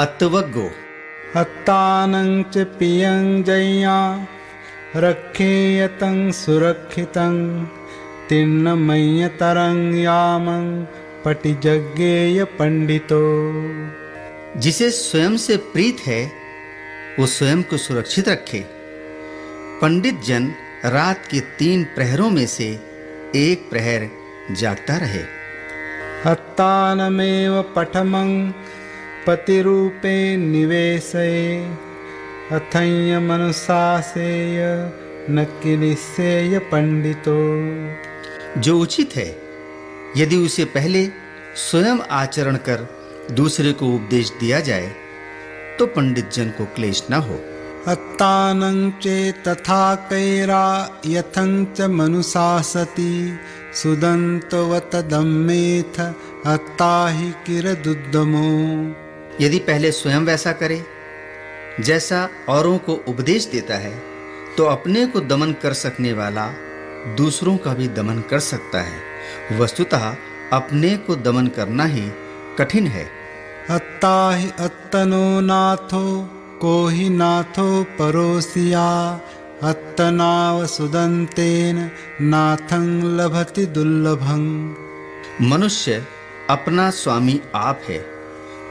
अत्वगो। अत्तानं च पियं जय्या रक्षेयतं सुरक्षितं तिन्नमय्यतरं यामं पटिजज्ञेय पंडितो जिसे स्वयं से प्रीत है वो स्वयं को सुरक्षित रखे। पंडित जन रात के तीन प्रहरों में से एक प्रहर जागता रहे। अत्तानमेव पठमं पतिरूपे निवेशये अथय्य मनुषासेय न किलिसेय पंडितो। जो उचित है यदि उसे पहले स्वयं आचरण कर दूसरे को उपदेश दिया जाए तो पंडित जन को क्लेश न हो। अत्तानं चे तथा कैरा यथं च मनुषासति सुदन्तवत दम्मेथ अत्ता हि किरदुद्दमो। यदि पहले स्वयं वैसा करे जैसा औरों को उपदेश देता है तो अपने को दमन कर सकने वाला दूसरों का भी दमन कर सकता है। वस्तुतः अपने को दमन करना ही कठिन है। अत्ता हि अत्तनो नाथो को हि नाथो परोसिया। अत्तनाव सुदन्तेन नाथं लभति दुर्लभं मनुष्य अपना स्वामी आप है।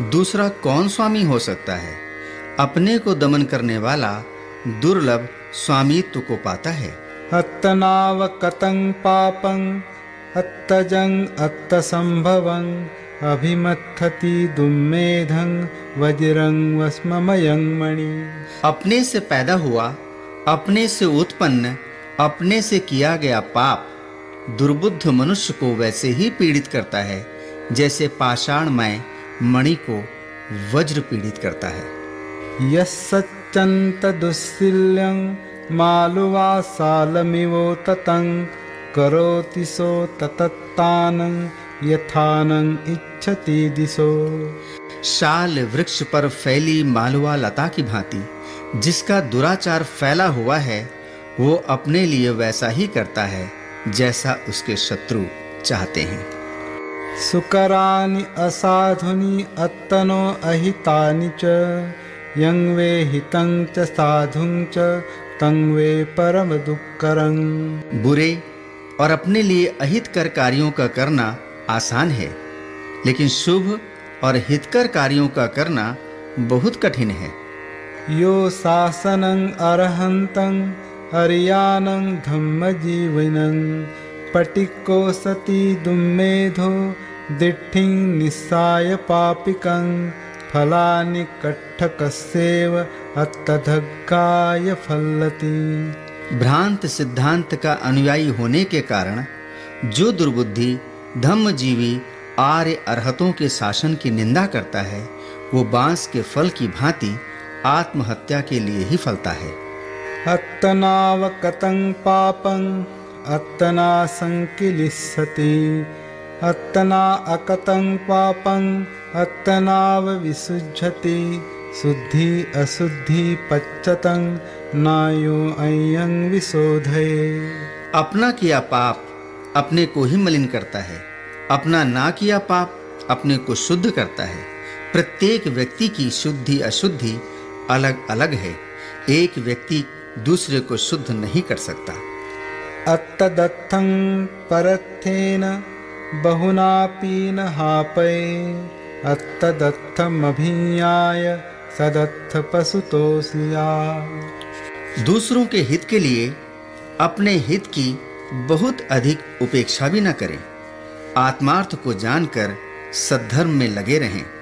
दूसरा कौन स्वामी हो सकता है? अपने को दमन करने वाला दुर्लभ स्वामित्व को पाता है। अत्तनाव कतं पापं अत्तजं अत्तसंभवं अभिमत्थति वज्रं वस्ममयं मणि। अपने से पैदा हुआ अपने से उत्पन्न अपने से किया गया पाप दुर्बुद्ध मनुष्य को वैसे ही पीड़ित करता है जैसे पाषाण पाषाणमय मणि को वज्र पीड़ित करता है। करोति सो ततत्तानं यथानं इच्छति दिशो। शाल वृक्ष पर फैली मालवा लता की भांति जिसका दुराचार फैला हुआ है वो अपने लिए वैसा ही करता है जैसा उसके शत्रु चाहते हैं। सुकरानि असाधुनि अत्तनो अहितानि च यं वे हितं च साधुं च तं वे परम दुःकरं बुरे और अपने लिए अहित कर कार्यों का करना आसान है लेकिन शुभ और हितकर कार्यों का करना बहुत कठिन है। यो शासनं अर्हन्तं धम्म धम्मजीवनं। पटिको सति दुम्मेधो दिट्ठिं निस्साय पापिकं फलानि कट्ठकस्येव अत्तधग्गाय फलति। भ्रांत सिद्धांत का अनुयायी होने के कारण जो दुर्बुद्धि धम्मजीवी आर्य अरहतों के शासन की निंदा करता है वो बाँस के फल की भांति आत्महत्या के लिए ही फलता है। अत्तनाव कतं पापं अत्तना संकिलिस्सति अत्तना अकतं पापं अत्तनाव विसुज्झति शुद्धि अशुद्धि पच्चतं नायो अयं विशोधये। अपना किया पाप अपने को ही मलिन करता है। अपना ना किया पाप अपने को शुद्ध करता है। प्रत्येक व्यक्ति की शुद्धि अशुद्धि अलग-अलग है। एक व्यक्ति दूसरे को शुद्ध नहीं कर सकता। अत्तदत्थं परत्थेन बहुनापि न हापये अत्तदत्थमभिज्ञाय सदत्थ पशुतोषिया दूसरों के हित के लिए अपने हित की बहुत अधिक उपेक्षा भी न करें। आत्मार्थ को जानकर सद्धर्म में लगे रहें।